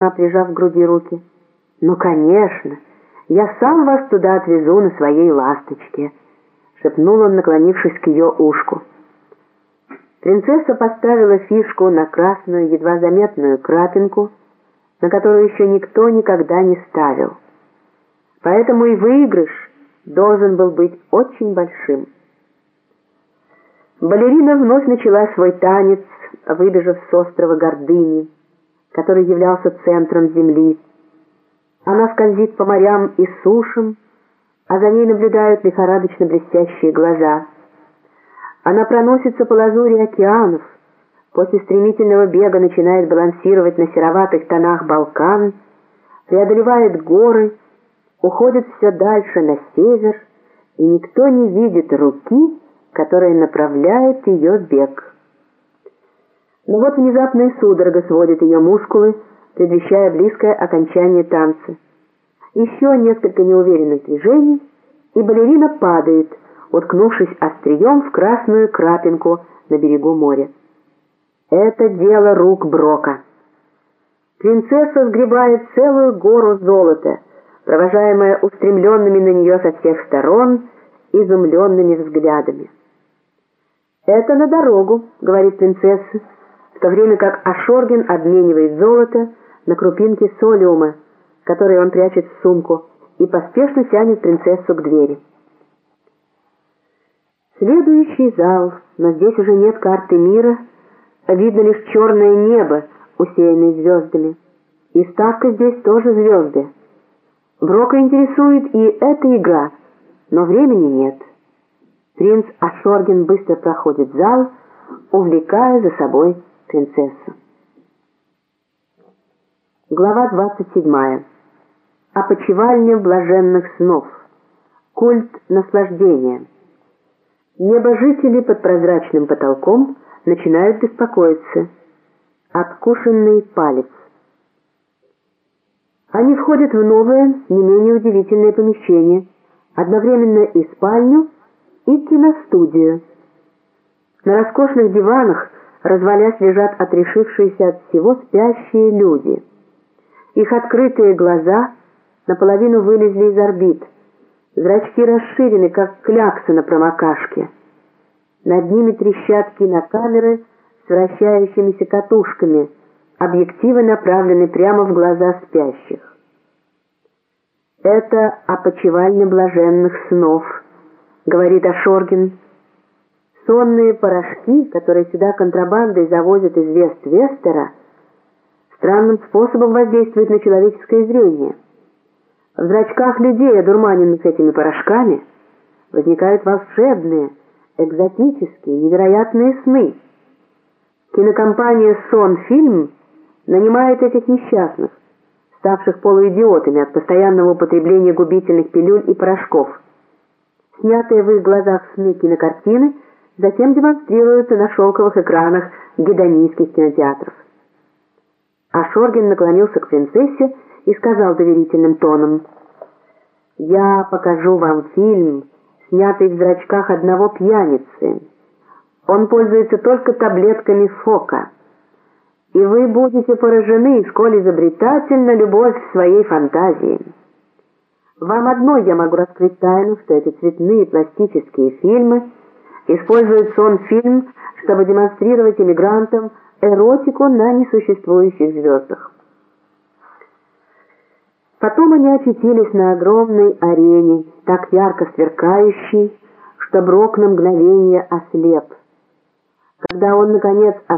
она, прижав к груди руки. «Ну, конечно, я сам вас туда отвезу на своей ласточке», — шепнул он, наклонившись к ее ушку. Принцесса поставила фишку на красную, едва заметную крапинку, на которую еще никто никогда не ставил. Поэтому и выигрыш должен был быть очень большим. Балерина вновь начала свой танец, выбежав с острова Гордыни который являлся центром земли. Она скользит по морям и сушам, а за ней наблюдают лихорадочно блестящие глаза. Она проносится по лазури океанов, после стремительного бега начинает балансировать на сероватых тонах Балкан, преодолевает горы, уходит все дальше на север, и никто не видит руки, которая направляет ее бег. Но вот внезапная судорога сводит ее мускулы, предвещая близкое окончание танца. Еще несколько неуверенных движений, и балерина падает, уткнувшись острием в красную крапинку на берегу моря. Это дело рук Брока. Принцесса сгребает целую гору золота, провожаемая устремленными на нее со всех сторон изумленными взглядами. «Это на дорогу», — говорит принцесса, в то время как Ашоргин обменивает золото на крупинки солиума, которые он прячет в сумку, и поспешно тянет принцессу к двери. Следующий зал, но здесь уже нет карты мира, видно лишь черное небо, усеянное звездами. И ставка здесь тоже звезды. Брока интересует и эта игра, но времени нет. Принц Ашоргин быстро проходит зал, увлекая за собой принцессу. Глава 27. Опочивальня блаженных снов. Культ наслаждения. Небожители под прозрачным потолком начинают беспокоиться. Откушенный палец. Они входят в новое, не менее удивительное помещение, одновременно и спальню, и киностудию. На роскошных диванах развалясь лежат отрешившиеся от всего спящие люди. Их открытые глаза наполовину вылезли из орбит, зрачки расширены, как кляксы на промокашке. Над ними трещат кинокамеры с вращающимися катушками, объективы направлены прямо в глаза спящих. «Это опочивальня блаженных снов», — говорит Ашоргин, — Сонные порошки, которые сюда контрабандой завозят из Вест-Вестера, странным способом воздействуют на человеческое зрение. В зрачках людей, одурманенных этими порошками, возникают волшебные, экзотические, невероятные сны. Кинокомпания «Сон Фильм» нанимает этих несчастных, ставших полуидиотами от постоянного употребления губительных пилюль и порошков. Снятые в их глазах сны кинокартины – затем демонстрируются на шелковых экранах гедонийских кинотеатров. А Шоргин наклонился к принцессе и сказал доверительным тоном, «Я покажу вам фильм, снятый в зрачках одного пьяницы. Он пользуется только таблетками Фока. И вы будете поражены, сколь изобретательна любовь в своей фантазии. Вам одной я могу раскрыть тайну, что эти цветные пластические фильмы — Использует сон-фильм, чтобы демонстрировать иммигрантам эротику на несуществующих звездах. Потом они очутились на огромной арене, так ярко сверкающей, что Брок на мгновение ослеп. Когда он, наконец,